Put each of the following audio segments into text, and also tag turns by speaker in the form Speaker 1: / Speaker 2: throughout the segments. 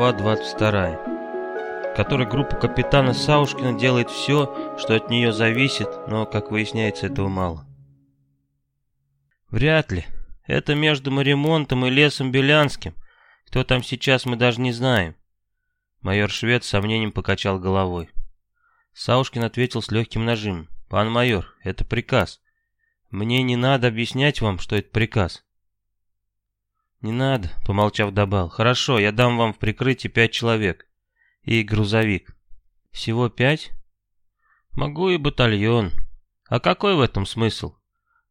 Speaker 1: Глава 22. В которой группа капитана Саушкина делает все, что от нее зависит, но, как выясняется, этого мало. Вряд ли. Это между Маремонтом и лесом Белянским. Кто там сейчас, мы даже не знаем. Майор Швед с сомнением покачал головой. Саушкин ответил с легким нажимом. «Пан майор, это приказ. Мне не надо объяснять вам, что это приказ. «Не надо», — помолчав добавил. «Хорошо, я дам вам в прикрытие пять человек. И грузовик». «Всего пять?» «Могу и батальон. А какой в этом смысл?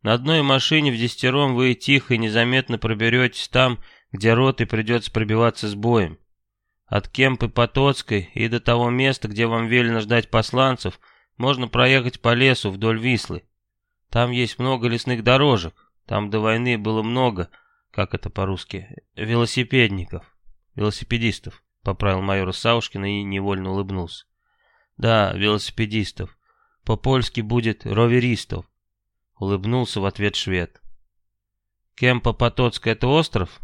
Speaker 1: На одной машине в десятером вы тихо и незаметно проберетесь там, где роты придется пробиваться с боем. От Кемпы Потоцкой и до того места, где вам велено ждать посланцев, можно проехать по лесу вдоль Вислы. Там есть много лесных дорожек. Там до войны было много, как это по-русски, велосипедников, велосипедистов, поправил майор Саушкин и невольно улыбнулся. Да, велосипедистов. По-польски будет роверистов. Улыбнулся в ответ швед. Кемпа Потоцка это остров?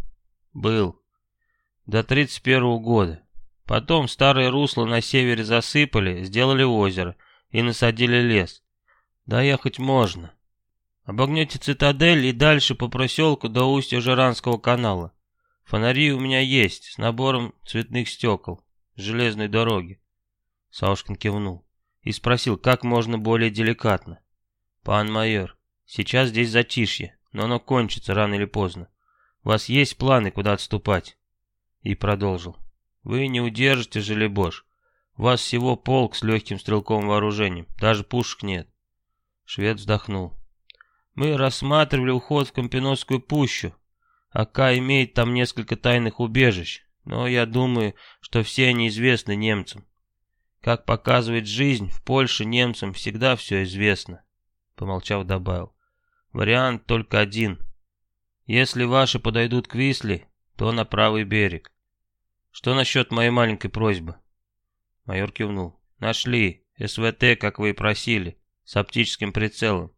Speaker 1: Был. До 31 -го года. Потом старое русло на севере засыпали, сделали озеро и насадили лес. Доехать можно. Обогнете цитадель и дальше по проселку до устья Жиранского канала. Фонари у меня есть, с набором цветных стекол, с железной дороги. Саушкин кивнул и спросил, как можно более деликатно. «Пан майор, сейчас здесь затишье, но оно кончится рано или поздно. У вас есть планы, куда отступать?» И продолжил. «Вы не удержите желебош. У вас всего полк с легким стрелковым вооружением, даже пушек нет». Швед вздохнул. Мы рассматривали уход в Компиносскую пущу. Ака имеет там несколько тайных убежищ, но я думаю, что все они известны немцам. Как показывает жизнь, в Польше немцам всегда все известно. Помолчав, добавил. Вариант только один. Если ваши подойдут к Висле, то на правый берег. Что насчет моей маленькой просьбы? Майор кивнул. Нашли. СВТ, как вы и просили, с оптическим прицелом.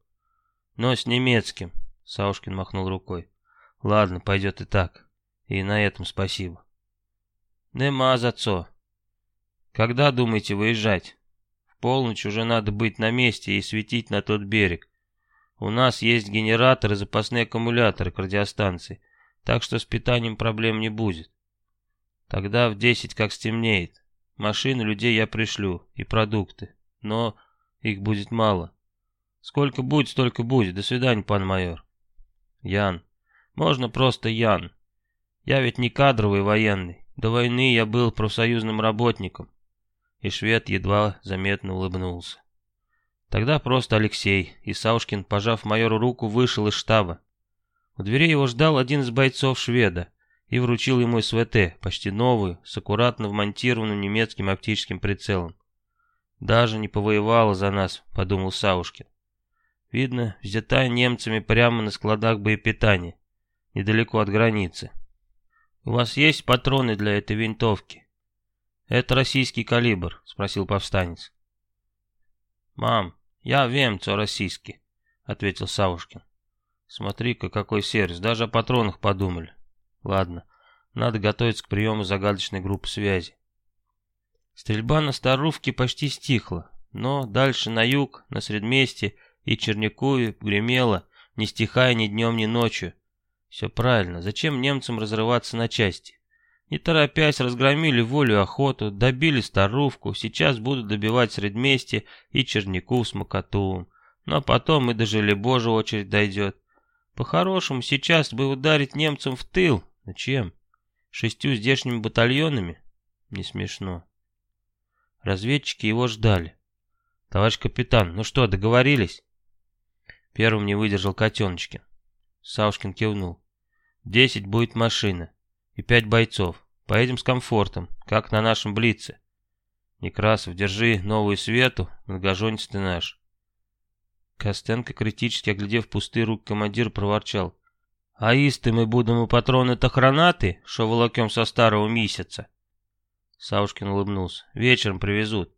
Speaker 1: Но с немецким. Саушкин махнул рукой. Ладно, пойдет и так. И на этом спасибо. Нема за цо. Когда думаете выезжать? В полночь уже надо быть на месте и светить на тот берег. У нас есть генератор и запасные аккумуляторы к радиостанции, так что с питанием проблем не будет. Тогда в десять как стемнеет. Машины, людей я пришлю и продукты, но их будет мало. Сколько будет, столько будет. До свидания, пан майор. Ян. Можно просто Ян. Я ведь не кадровый военный. До войны я был профсоюзным работником. И швед едва заметно улыбнулся. Тогда просто Алексей, и Саушкин, пожав майору руку, вышел из штаба. У двери его ждал один из бойцов шведа и вручил ему СВТ, почти новую, с аккуратно вмонтированным немецким оптическим прицелом. «Даже не повоевала за нас», — подумал Саушкин. Видно, взята немцами прямо на складах боепитания, недалеко от границы. «У вас есть патроны для этой винтовки?» «Это российский калибр», — спросил повстанец. «Мам, я вем, что российский», — ответил Савушкин. «Смотри-ка, какой сервис, даже о патронах подумали. Ладно, надо готовиться к приему загадочной группы связи». Стрельба на Старувке почти стихла, но дальше на юг, на Средместье, и Чернякове гремело, не стихая ни днем, ни ночью. Все правильно, зачем немцам разрываться на части? Не торопясь, разгромили волю охоту, добили Старувку, сейчас будут добивать Средместье и Черняку с Макатувом. Но потом и до Желебожа очередь дойдет. По-хорошему, сейчас бы ударить немцам в тыл. Но чем? Шестью здешними батальонами? Не смешно. Разведчики его ждали. «Товарищ капитан, ну что, договорились?» Первым не выдержал Котеночкин. Саушкин кивнул. «Десять будет машина. И пять бойцов. Поедем с комфортом, как на нашем Блице. Некрасов, держи новую свету, многоженец ты наш». Костенко, критически оглядев пустые руки командира, проворчал. «А исты мы будем у патроны-то хранаты, шо волокем со старого месяца?» Саушкин улыбнулся. «Вечером привезут.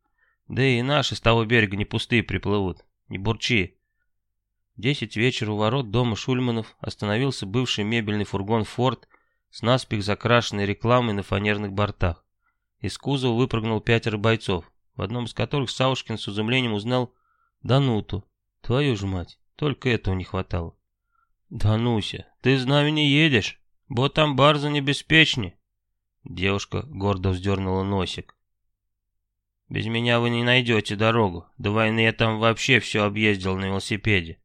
Speaker 1: Да и наши с того берега не пустые приплывут. Не бурчи десять вечера у ворот дома Шульманов остановился бывший мебельный фургон «Форд» с наспех закрашенной рекламой на фанерных бортах. Из кузова выпрыгнул пятеро бойцов, в одном из которых Саушкин с изумлением узнал Дануту. Твою ж мать, только этого не хватало. «Дануся, ты с нами не едешь, бо там барза небеспечнее». Девушка гордо вздернула носик. «Без меня вы не найдете дорогу. До войны я там вообще все объездил на велосипеде».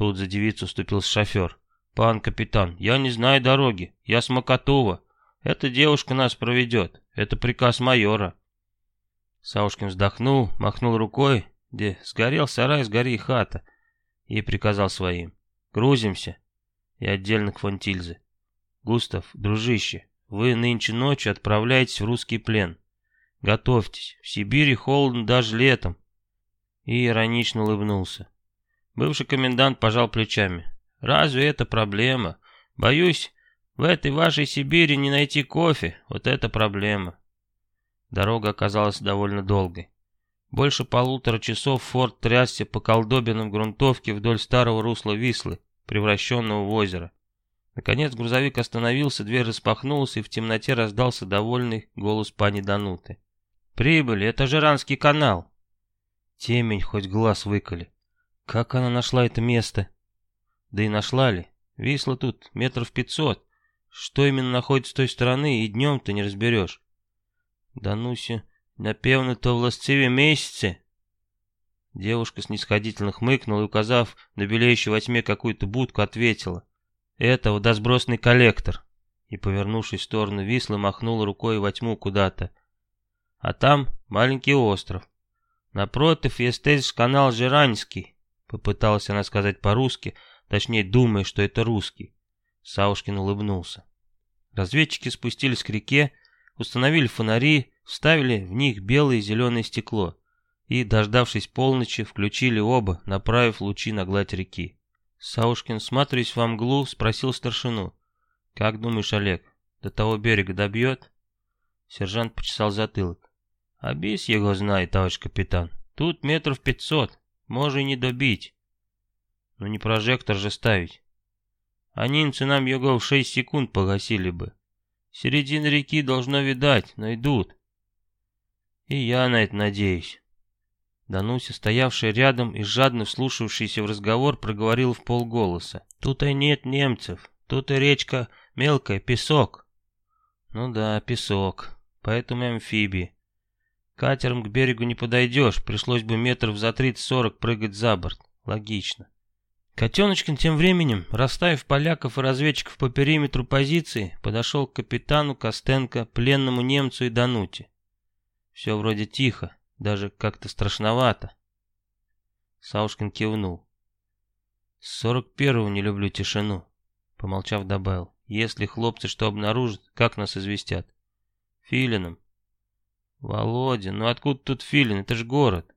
Speaker 1: Тут за девицу вступил шофер. «Пан капитан, я не знаю дороги. Я с Макатува. Эта девушка нас проведет. Это приказ майора». Саушкин вздохнул, махнул рукой, где сгорел сарай, сгори хата, и приказал своим. Грузимся. И отдельно к Фонтильзе. Густав, дружище, вы нынче ночью отправляетесь в русский плен. Готовьтесь, в Сибири холодно даже летом. И иронично улыбнулся. Бывший комендант пожал плечами. Разве это проблема? Боюсь, в этой вашей Сибири не найти кофе, вот это проблема. Дорога оказалась довольно долгой. Больше полутора часов форт трясся по колдобинам грунтовки вдоль старого русла Вислы, превращенного в озеро. Наконец грузовик остановился, дверь распахнулась, и в темноте раздался довольный голос пани Дануты. «Прибыли, это Жиранский канал!» Темень хоть глаз выколи. Как она нашла это место? Да и нашла ли? Висла тут метров пятьсот. Что именно находится с той стороны, и днем-то не разберешь. Дануся Напевно, то властиві месяцы. Девушка снисходительно хмыкнула и, указав на белеющую во тьме какую-то будку, ответила. «Это водосбросный коллектор». И, повернувшись в сторону Вислы, махнула рукой во тьму куда-то. А там маленький остров. Напротив есть канал Жиранский. Попыталась она сказать по-русски, точнее, думая, что это русский. Саушкин улыбнулся. Разведчики спустились к реке, установили фонари, вставили в них белое и зеленое стекло и, дождавшись полночи, включили оба, направив лучи на гладь реки. Саушкин, смотрясь во мглу, спросил старшину. «Как думаешь, Олег, до того берега добьет?» Сержант почесал затылок. «Обис его знает, товарищ капитан. Тут метров пятьсот, может и не добить. Но не прожектор же ставить. А немцы нам его в шесть секунд погасили бы. Середина реки должно видать, найдут. И я на это надеюсь. Дануся, стоявшая рядом и жадно вслушавшаяся в разговор, проговорила в полголоса. Тут и нет немцев, тут и речка мелкая, песок. Ну да, песок, поэтому амфибии. Катером к берегу не подойдешь, пришлось бы метров за 30-40 прыгать за борт. Логично. Котеночкин тем временем, расставив поляков и разведчиков по периметру позиции, подошел к капитану Костенко, пленному немцу и Дануте. Все вроде тихо, даже как-то страшновато. Саушкин кивнул. С сорок первого не люблю тишину. Помолчав, добавил. Если хлопцы что обнаружат, как нас известят? Филином. Володя, ну откуда тут Филин? Это ж город.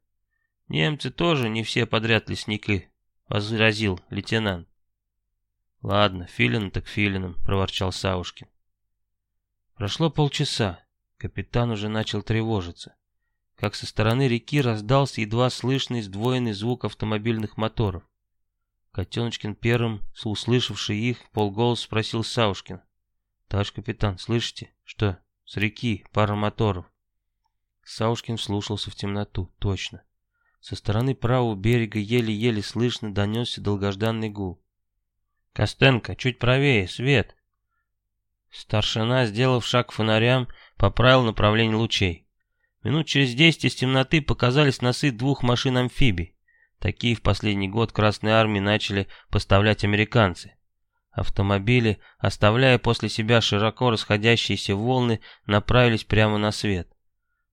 Speaker 1: Немцы тоже не все подряд лесники, возразил лейтенант. Ладно, Филин так Филином, проворчал Саушкин. Прошло полчаса. Капитан уже начал тревожиться. Как со стороны реки раздался едва слышный сдвоенный звук автомобильных моторов. Котеночкин первым, услышавший их, в полголос спросил Саушкин. «Товарищ капитан, слышите? Что? С реки, пара моторов». Саушкин слушался в темноту, точно. Со стороны правого берега еле-еле слышно донесся долгожданный гул. «Костенко, чуть правее, свет!» Старшина, сделав шаг к фонарям, поправил направление лучей. Минут через десять из темноты показались носы двух машин-амфибий. Такие в последний год Красной Армии начали поставлять американцы. Автомобили, оставляя после себя широко расходящиеся волны, направились прямо на свет.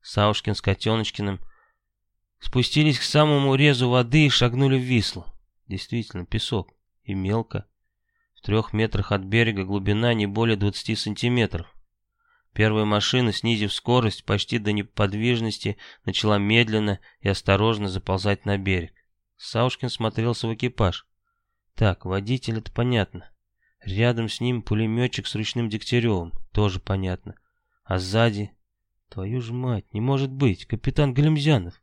Speaker 1: Саушкин с Котеночкиным спустились к самому резу воды и шагнули в Вислу. Действительно, песок. И мелко. В трех метрах от берега глубина не более 20 сантиметров. Первая машина, снизив скорость почти до неподвижности, начала медленно и осторожно заползать на берег. Саушкин смотрелся в экипаж. Так, водитель это понятно. Рядом с ним пулеметчик с ручным Дегтяревым, тоже понятно. А сзади... Твою ж мать, не может быть, капитан Галимзянов.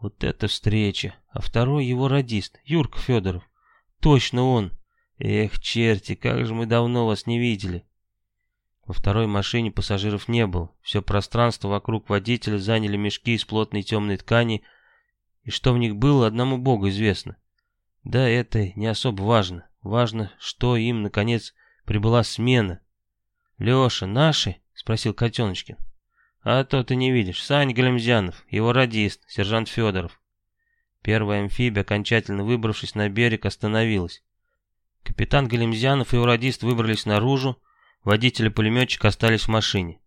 Speaker 1: Вот это встреча. А второй его радист, Юрка Федоров. Точно он. Эх, черти, как же мы давно вас не видели. Во второй машине пассажиров не было. Все пространство вокруг водителя заняли мешки из плотной темной ткани, и что в них было, одному богу известно. Да, это не особо важно. Важно, что им, наконец, прибыла смена. «Леша, наши?» — спросил Котеночкин. «А то ты не видишь. Сань Галимзянов, его радист, сержант Федоров». Первая амфибия, окончательно выбравшись на берег, остановилась. Капитан Галимзянов и его радист выбрались наружу, водитель и пулеметчик остались в машине.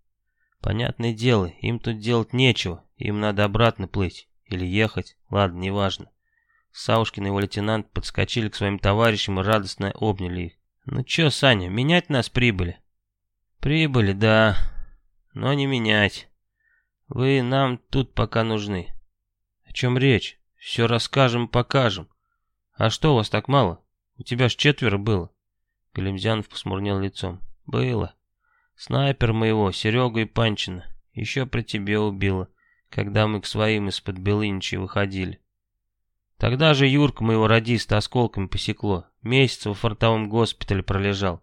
Speaker 1: Понятное дело, им тут делать нечего, им надо обратно плыть. Или ехать, ладно, неважно. Саушкин и его лейтенант подскочили к своим товарищам и радостно обняли их. «Ну чё, Саня, менять нас прибыли?» «Прибыли, да, но не менять. Вы нам тут пока нужны». «О чем речь? Все расскажем, покажем. А что у вас так мало? У тебя ж четверо было». Галимзянов посмурнел лицом. «Было. Снайпер моего, Серегу и Панчина. Еще при тебе убило, когда мы к своим из-под Белыничи выходили. Тогда же Юрка моего радиста осколками посекло. Месяц во фортовом госпитале пролежал.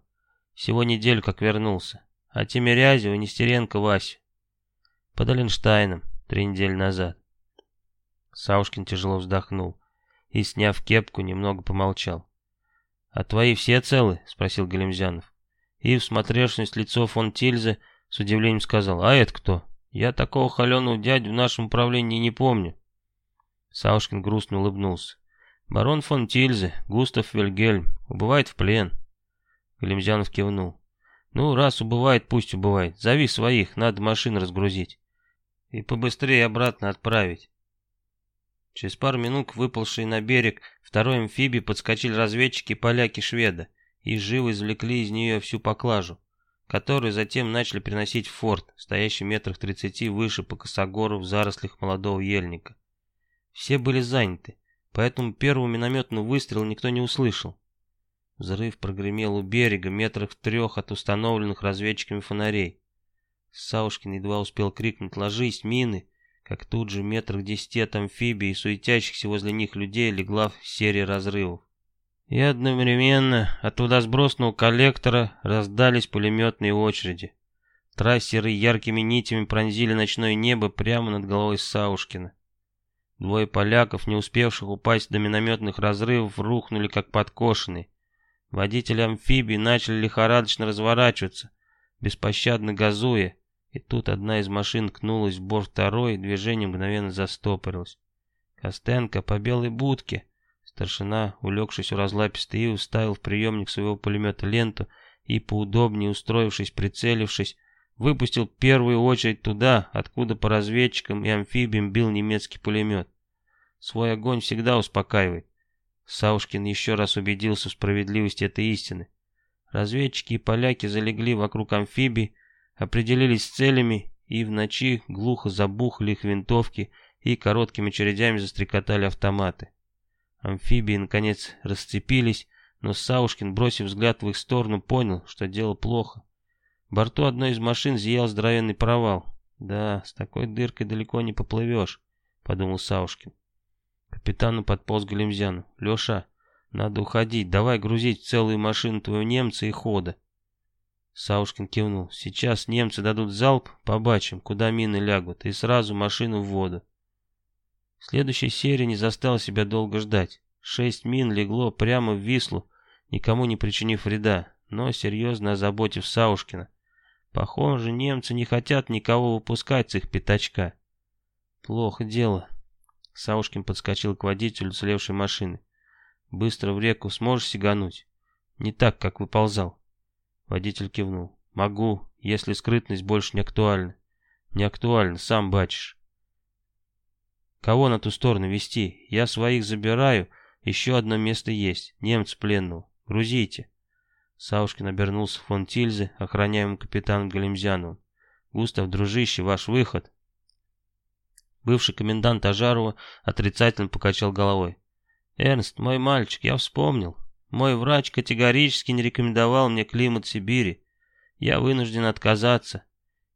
Speaker 1: Всего неделю как вернулся. А Тимирязева, Нестеренко, Вася. Под Оленштайном три недели назад. Саушкин тяжело вздохнул и, сняв кепку, немного помолчал. «А твои все целы?» — спросил Галимзянов. И, всмотревшись лицо фон Тильзе, с удивлением сказал, «А это кто? Я такого холеного дядю в нашем управлении не помню». Саушкин грустно улыбнулся. «Барон фон Тильзе, Густав Вильгельм, убывает в плен». Галимзянов кивнул. «Ну, раз убывает, пусть убывает. Зови своих, надо машину разгрузить. И побыстрее обратно отправить». Через пару минут, выползшие на берег второй амфибии, подскочили разведчики поляки-шведа и живо извлекли из нее всю поклажу, которую затем начали приносить в форт, стоящий метрах тридцати выше по косогору в зарослях молодого ельника. Все были заняты, поэтому первого минометного выстрела никто не услышал. Взрыв прогремел у берега, метрах в трех от установленных разведчиками фонарей. Саушкин едва успел крикнуть «Ложись, мины!», как тут же метрах десяти от амфибии и суетящихся возле них людей легла серия разрывов. И одновременно от туда сбросного коллектора раздались пулеметные очереди. Трассеры яркими нитями пронзили ночное небо прямо над головой Саушкина. Двое поляков, не успевших упасть до минометных разрывов, рухнули как подкошенные. Водители амфибии начали лихорадочно разворачиваться, беспощадно газуя, и тут одна из машин кнулась в борт второй, и движение мгновенно застопорилось. Костенко по белой будке. Старшина, улегшись у разлапистой ивы, вставил в приемник своего пулемета ленту и, поудобнее устроившись, прицелившись, выпустил первую очередь туда, откуда по разведчикам и амфибиям бил немецкий пулемет. Свой огонь всегда успокаивает. Саушкин еще раз убедился в справедливости этой истины. Разведчики и поляки залегли вокруг амфибий, определились с целями и в ночи глухо забухали их винтовки и короткими очередями застрекотали автоматы. Амфибии, наконец, расцепились, но Саушкин, бросив взгляд в их сторону, понял, что дело плохо. В борту одной из машин зиял здоровенный провал. «Да, с такой дыркой далеко не поплывешь», — подумал Саушкин. Капитану подполз Галимзяну. «Леша, надо уходить, давай грузить целую машину твою немца и хода». Саушкин кивнул. «Сейчас немцы дадут залп, побачим, куда мины лягут, и сразу машину в воду». Следующая серия не заставила себя долго ждать. Шесть мин легло прямо в Вислу, никому не причинив вреда, но серьезно озаботив Саушкина. Похоже, немцы не хотят никого выпускать с их пятачка. Плохо дело. Саушкин подскочил к водителю уцелевшей машины. «Быстро в реку сможешь сигануть?» «Не так, как выползал». Водитель кивнул. «Могу, если скрытность больше не актуальна». «Не актуальна, сам бачишь». «Кого на ту сторону вести? Я своих забираю, еще одно место есть, немца пленного. Грузите». Саушкин обернулся в фон Тильзе, охраняемым капитаном Галимзяновым. «Густав, дружище, ваш выход». Бывший комендант Ажарова отрицательно покачал головой. «Эрнст, мой мальчик, я вспомнил. Мой врач категорически не рекомендовал мне климат Сибири. Я вынужден отказаться».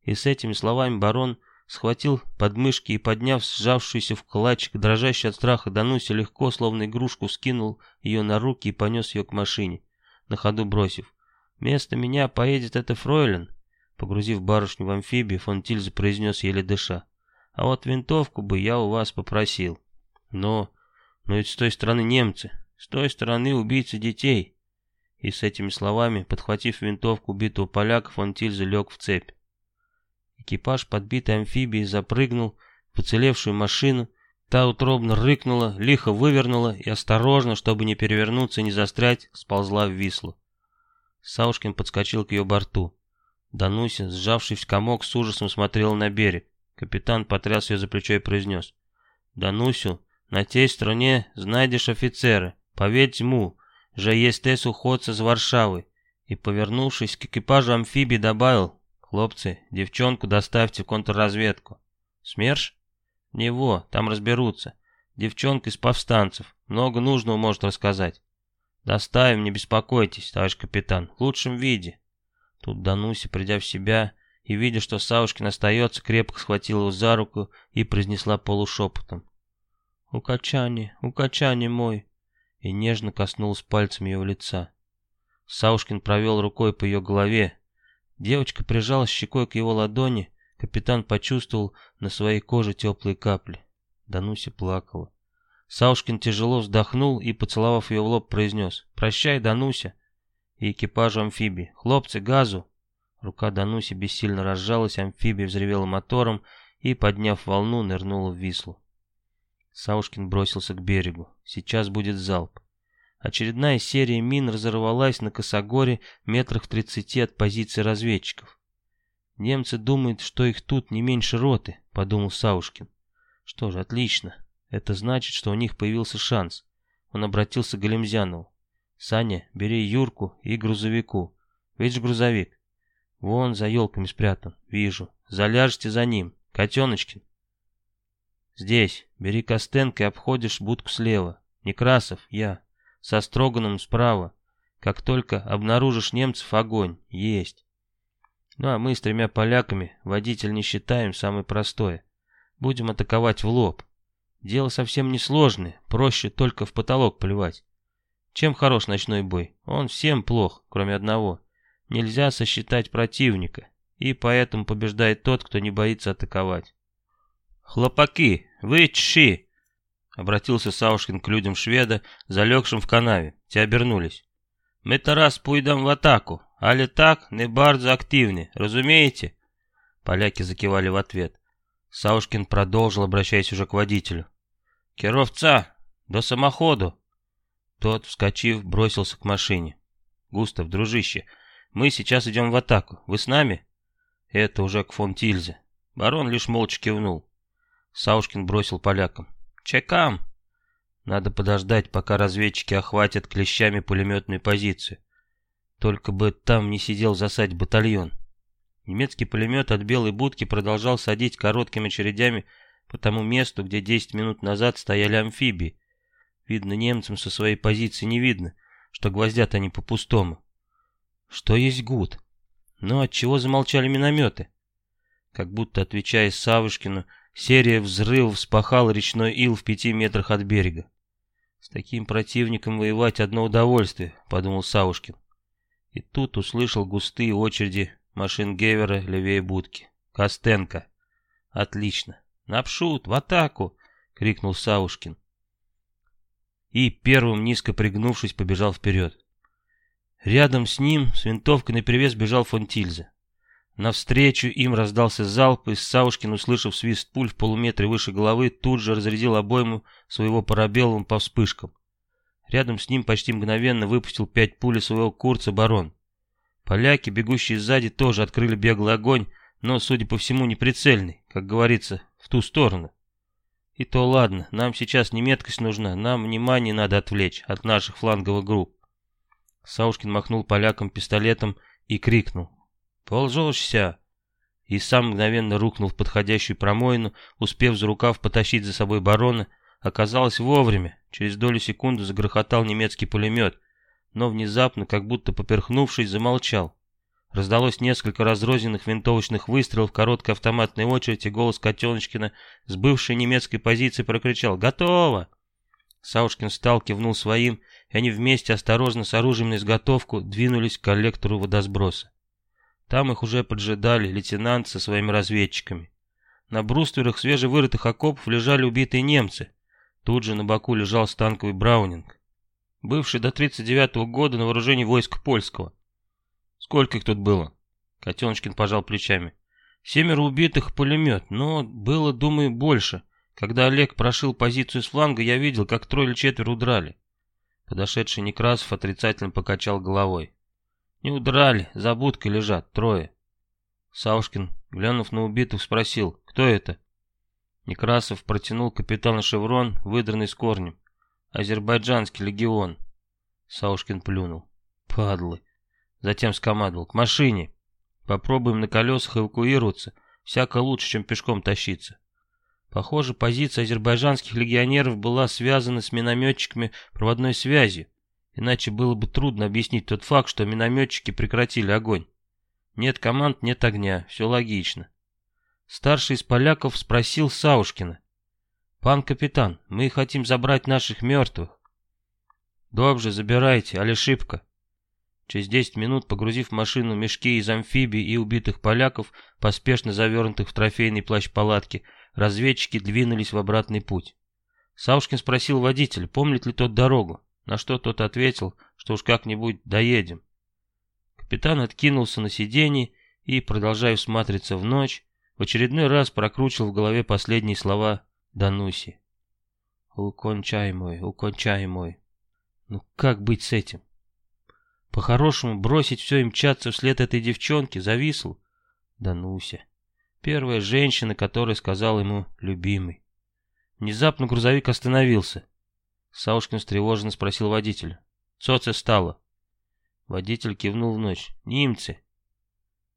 Speaker 1: И с этими словами барон схватил подмышки и, подняв сжавшуюся в клачик, дрожащий от страха Дануся, легко, словно игрушку, скинул ее на руки и понес ее к машине, на ходу бросив. «Вместо меня поедет это фройлен. Погрузив барышню в амфибию, фон Тильзе произнес еле дыша. «А вот винтовку бы я у вас попросил. Но... но ведь с той стороны немцы, с той стороны убийцы детей». И с этими словами, подхватив винтовку убитого поляка, фон Тильзе лег в цепь. Экипаж подбитой амфибии запрыгнул в уцелевшую машину, та утробно рыкнула, лихо вывернула и осторожно, чтобы не перевернуться и не застрять, сползла в Вислу. Саушкин подскочил к ее борту. Дануся, сжавшись в комок, с ужасом смотрела на берег. Капитан потряс ее за плечо и произнес. «Данусю, на tej стороне знайдешь офицеры. Поверь ему, же естесь уходца с Варшавы». И, повернувшись к экипажу амфибии, добавил. «Хлопцы, девчонку доставьте в контрразведку». «СМЕРШ?» «Него, там разберутся. Девчонка из повстанцев. Много нужного может рассказать». «Доставим, не беспокойтесь, товарищ капитан, в лучшем виде». Тут Дануся, придя в себя и видя, что Савушкин остается, крепко схватила его за руку и произнесла полушепотом. «Укачани, укачани мой!» и нежно коснулась пальцами его лица. Саушкин провел рукой по ее голове. Девочка прижалась щекой к его ладони, капитан почувствовал на своей коже теплые капли. Дануся плакала. Саушкин тяжело вздохнул и, поцеловав ее в лоб, произнес «Прощай, Дануся!» и экипажу амфибии. «Хлопцы, газу!» Рука Дануси бессильно разжалась, амфибия взревела мотором и, подняв волну, нырнула в Вислу. Саушкин бросился к берегу. Сейчас будет залп. Очередная серия мин разорвалась на Косогоре метрах в тридцати от позиции разведчиков. «Немцы думают, что их тут не меньше роты», — подумал Саушкин. «Что же, отлично. Это значит, что у них появился шанс». Он обратился к Галимзянову. Саня, бери Юрку и грузовику. Видишь грузовик? Вон за елками спрятан. Вижу. Заляжете за ним. Котеночкин. Здесь. Бери Костенко и обходишь будку слева. Некрасов, я. Со Строганом справа. Как только обнаружишь немцев, огонь. Есть. Ну а мы с тремя поляками, водитель не считаем, самое простое. Будем атаковать в лоб. Дело совсем несложное, проще только в потолок плевать. Чем хорош ночной бой? Он всем плох, кроме одного. Нельзя сосчитать противника, и поэтому побеждает тот, кто не боится атаковать. «Хлопаки, вы чши!» Обратился Саушкин к людям шведа, залегшим в канаве. Те обернулись. «Мы-то раз пойдем в атаку, али так, не bardzo активны, разумеете?» Поляки закивали в ответ. Саушкин продолжил, обращаясь уже к водителю. «Керовца, до самоходу!» Тот, вскочив, бросился к машине. «Густав, дружище, мы сейчас идем в атаку. Вы с нами?» Это уже к фон Тильзе. Барон лишь молча кивнул. Саушкин бросил полякам. «Чекам!» Надо подождать, пока разведчики охватят клещами пулеметную позицию. Только бы там не сидел засадь батальон. Немецкий пулемет от белой будки продолжал садить короткими очередями по тому месту, где 10 минут назад стояли амфибии, Видно, немцам со своей позиции не видно, что гвоздят они по-пустому. Что есть гуд? Но от чего замолчали минометы? Как будто, отвечая Савушкину, серия взрывов спахала речной ил в пяти метрах от берега. С таким противником воевать одно удовольствие, подумал Савушкин. И тут услышал густые очереди машин Гевера левее будки. Костенко. Отлично. Напшут, в атаку! крикнул Савушкин и, первым низко пригнувшись, побежал вперед. Рядом с ним с винтовкой наперевес бежал фон Тильзе. Навстречу им раздался залп, и Саушкин, услышав свист пуль в полуметре выше головы, тут же разрядил обойму своего парабеллум по вспышкам. Рядом с ним почти мгновенно выпустил пять пуль своего курца барон. Поляки, бегущие сзади, тоже открыли беглый огонь, но, судя по всему, неприцельный, как говорится, в ту сторону. И то ладно, нам сейчас не меткость нужна, нам внимание надо отвлечь от наших фланговых групп. Саушкин махнул полякам пистолетом и крикнул. «Полжешься!» И сам мгновенно рухнул в подходящую промоину, успев за рукав потащить за собой барона. Оказалось вовремя. Через долю секунды загрохотал немецкий пулемет, но внезапно, как будто поперхнувшись, замолчал. Раздалось несколько разрозненных винтовочных выстрелов, короткая автоматная очередь, и голос Котеночкина с бывшей немецкой позиции прокричал «Готово!». Саушкин встал, кивнул своим, и они вместе, осторожно, с оружием на изготовку, двинулись к коллектору водосброса. Там их уже поджидали лейтенант со своими разведчиками. На брустверах свежевырытых окопов лежали убитые немцы. Тут же на боку лежал станковый браунинг, бывший до 39 -го года на вооружении войск польского. Сколько их тут было? Котеночкин пожал плечами. Семеро убитых пулемет, но было, думаю, больше. Когда Олег прошил позицию с фланга, я видел, как трое или четверо удрали. Подошедший Некрасов отрицательно покачал головой. Не удрали, за будкой лежат, трое. Саушкин, глянув на убитых, спросил, кто это? Некрасов протянул капитану шеврон, выдранный с корнем. Азербайджанский легион. Саушкин плюнул. Падлы. Затем скомандовал, к машине. Попробуем на колесах эвакуироваться, всяко лучше, чем пешком тащиться. Похоже, позиция азербайджанских легионеров была связана с минометчиками проводной связью, иначе было бы трудно объяснить тот факт, что минометчики прекратили огонь. Нет команд, нет огня, все логично. Старший из поляков спросил Саушкина. «Пан капитан, мы хотим забрать наших мертвых». «Добже, забирайте, али шибко». Через десять минут, погрузив в машину мешки из амфибий и убитых поляков, поспешно завернутых в трофейный плащ палатки, разведчики двинулись в обратный путь. Саушкин спросил водителя, помнит ли тот дорогу, на что тот ответил, что уж как-нибудь доедем. Капитан откинулся на сиденье и, продолжая всматриваться в ночь, в очередной раз прокручивал в голове последние слова Дануси. «Укончай мой, укончай мой». Ну как быть с этим? По-хорошему бросить все и мчаться вслед этой девчонке зависл? Дануся. Первая женщина, которая сказала ему «любимый». Внезапно грузовик остановился. Саушкин встревоженно спросил водителя. «Что це стало?» Водитель кивнул в ночь. «Немцы».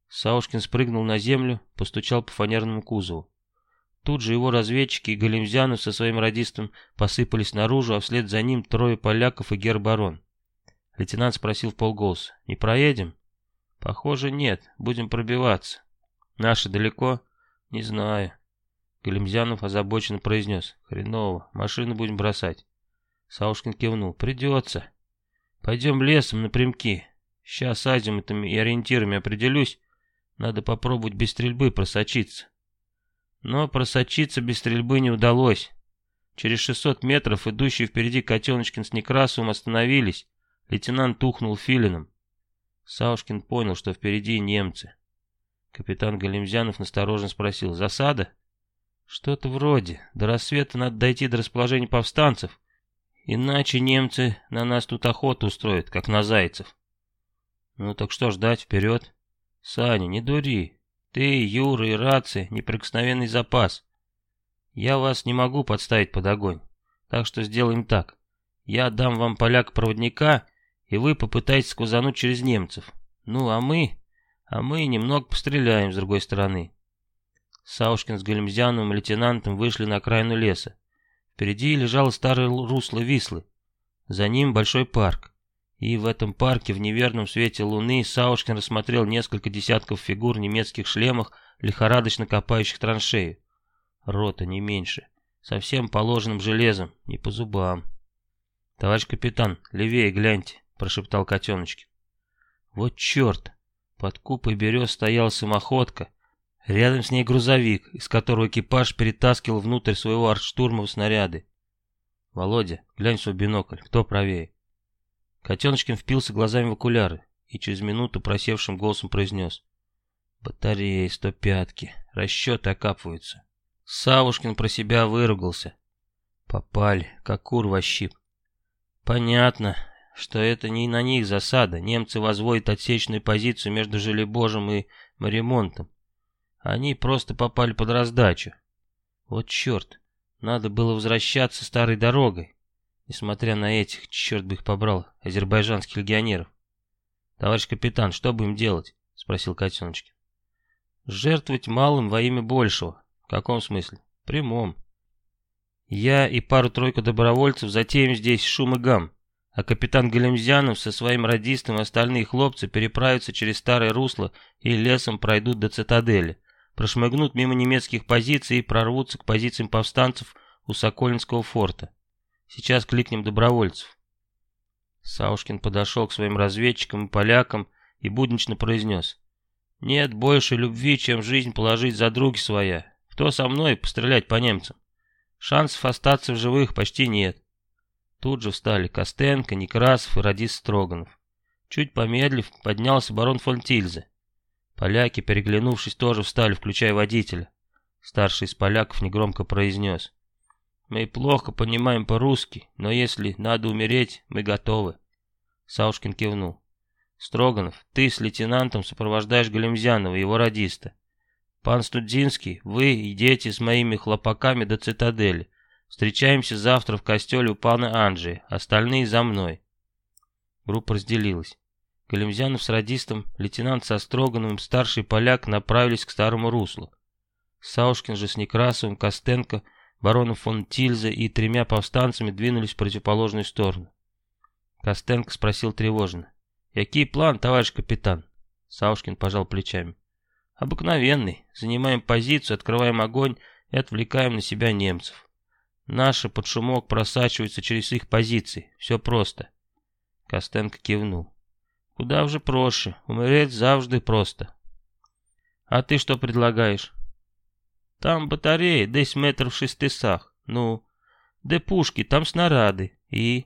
Speaker 1: Саушкин спрыгнул на землю, постучал по фанерному кузову. Тут же его разведчики и Галимзянов со своим радистом посыпались наружу, а вслед за ним трое поляков и гербарон. Лейтенант спросил в полголоса. «Не проедем?» «Похоже, нет. Будем пробиваться». Наши далеко? Не знаю. Галимзянов озабоченно произнес. Хреново, машину будем бросать. Саушкин кивнул. Придется. Пойдем лесом напрямки. Сейчас азимутами и ориентирами определюсь. Надо попробовать без стрельбы просочиться. Но просочиться без стрельбы не удалось. Через 600 метров идущие впереди Котеночкин с Некрасовым остановились. Лейтенант ухнул филином. Саушкин понял, что впереди немцы. Капитан Галимзянов настороженно спросил. «Засада?» «Что-то вроде. До рассвета надо дойти до расположения повстанцев. Иначе немцы на нас тут охоту устроят, как на зайцев». «Ну так что ждать, вперед?» «Саня, не дури. Ты, Юра и рации — неприкосновенный запас. Я вас не могу подставить под огонь. Так что сделаем так. Я дам вам поляк-проводника, и вы попытаетесь сквозануть через немцев. Ну, а мы а мы немного постреляем с другой стороны. Саушкин с Галимзяновым лейтенантом вышли на окраину леса. Впереди лежало старое русло Вислы. За ним большой парк. И в этом парке в неверном свете луны Саушкин рассмотрел несколько десятков фигур в немецких шлемах, лихорадочно копающих траншею. Рота, не меньше. Совсем положенным железом, не по зубам. «Товарищ капитан, левее гляньте», — прошептал котеночки. «Вот черт!» Под купой берез стояла самоходка. Рядом с ней грузовик, из которого экипаж перетаскивал внутрь своего артштурма снаряды. «Володя, глянь свой бинокль, кто правее?» Котеночкин впился глазами в окуляры и через минуту просевшим голосом произнес. «Батареи, сто пятки, расчеты окапываются». Савушкин про себя выругался. «Попали, как кур во щип». «Понятно, что это не на них засада. Немцы возводят отсечную позицию между Желебожем и Маримонтом. Они просто попали под раздачу. Вот черт, надо было возвращаться старой дорогой. Несмотря на этих, черт бы их побрал, азербайджанских легионеров. «Товарищ капитан, что будем делать?» — спросил Котеночкин. «Жертвовать малым во имя большего. В каком смысле? Прямом. Я и пару-тройку добровольцев затеем здесь шум и гам а капитан Галимзянов со своим радистом и остальные хлопцы переправятся через старое русло и лесом пройдут до цитадели, прошмыгнут мимо немецких позиций и прорвутся к позициям повстанцев у Сокольнского форта. Сейчас кликнем добровольцев. Саушкин подошел к своим разведчикам и полякам и буднично произнес. Нет больше любви, чем жизнь положить за други своя. Кто со мной пострелять по немцам? Шансов остаться в живых почти нет. Тут же встали Костенко, Некрасов и радист Строганов. Чуть помедлив, поднялся барон фон Тильзе. Поляки, переглянувшись, тоже встали, включая водителя. Старший из поляков негромко произнес. «Мы плохо понимаем по-русски, но если надо умереть, мы готовы». Саушкин кивнул. «Строганов, ты с лейтенантом сопровождаешь Галимзянова, его радиста. Пан Студзинский, вы идете с моими хлопаками до цитадели. Встречаемся завтра в костеле у пана Анджи, остальные за мной». Группа разделилась. Галимзянов с радистом, лейтенант со Строгановым, старший поляк направились к старому руслу. Саушкин же с Некрасовым, Костенко, бароном фон Тильзе и тремя повстанцами двинулись в противоположную сторону. Костенко спросил тревожно. «Який план, товарищ капитан?» Саушкин пожал плечами. «Обыкновенный. Занимаем позицию, открываем огонь и отвлекаем на себя немцев. Наши под шумок просачиваются через их позиции. Все просто». Костенко кивнул. «Куда уже проще. Умереть завжди просто». «А ты что предлагаешь?» Там батареи десь метрів шестисах. Ну, де пушки, там снаряди. І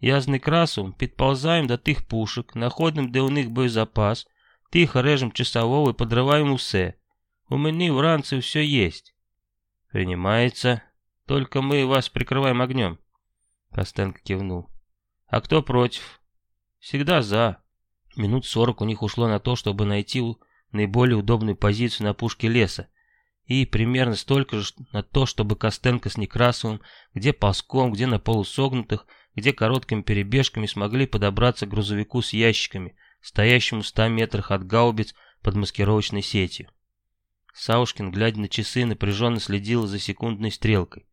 Speaker 1: я з Некрасом підползаємо до тих пушок, знаходимо, де у них боєзапас, тихо режем часового і подриваємо все. У мене вранці все есть. Принимается. Только мы вас прикрываем огнем. Костенко кивнул. А кто против? Всегда за. Минут сорок у них ушло на то, чтобы найти наиболее удобную позицию на пушке леса, и примерно столько же на то, чтобы Костенко с Некрасовым, где ползком, где на полусогнутых, где короткими перебежками смогли подобраться к грузовику с ящиками, стоящему в ста метрах от гаубиц под маскировочной сетью. Саушкин, глядя на часы, напряженно следил за секундной стрелкой.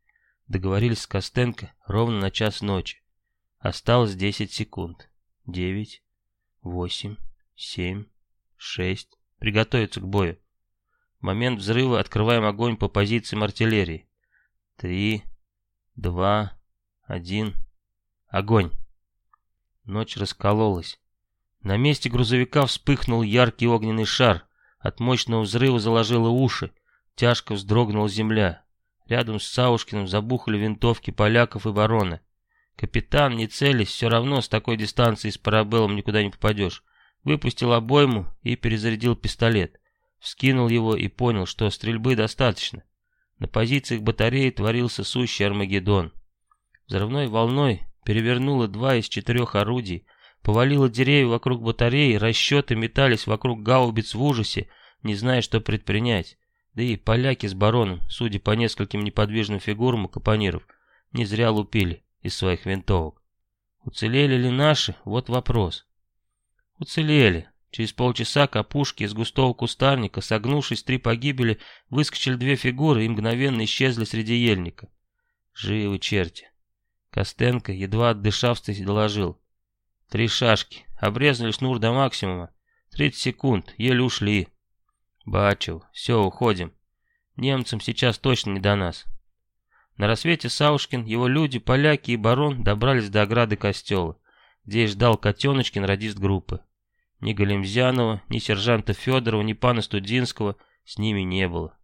Speaker 1: Договорились с Костенко ровно на час ночи. Осталось 10 секунд. 9, 8, 7, 6. Приготовиться к бою момент взрыва открываем огонь по позициям артиллерии. Три, два, один. Огонь. Ночь раскололась. На месте грузовика вспыхнул яркий огненный шар. От мощного взрыва заложило уши. Тяжко вздрогнула земля. Рядом с Саушкиным забухали винтовки поляков и барона. Капитан, не целясь, все равно с такой дистанции с парабеллом никуда не попадешь. Выпустил обойму и перезарядил пистолет. Вскинул его и понял, что стрельбы достаточно. На позициях батареи творился сущий Армагеддон. Взрывной волной перевернуло два из четырех орудий, повалило деревья вокруг батареи, расчеты метались вокруг гаубиц в ужасе, не зная, что предпринять. Да и поляки с бароном, судя по нескольким неподвижным фигурам капониров, не зря лупили из своих винтовок. Уцелели ли наши? Вот вопрос. Уцелели. Через полчаса к опушке из густого кустарника, согнувшись три погибели, выскочили две фигуры и мгновенно исчезли среди ельника. Живы черти. Костенко, едва отдышавшись, доложил. Три шашки. Обрезали шнур до максимума. Тридцать секунд. Еле ушли. Бачил. Все, уходим. Немцам сейчас точно не до нас. На рассвете Саушкин, его люди, поляки и барон добрались до ограды костела, где их ждал Котеночкин, радист группы. Ни Галимзянова, ни сержанта Федорова, ни пана Студинского с ними не было.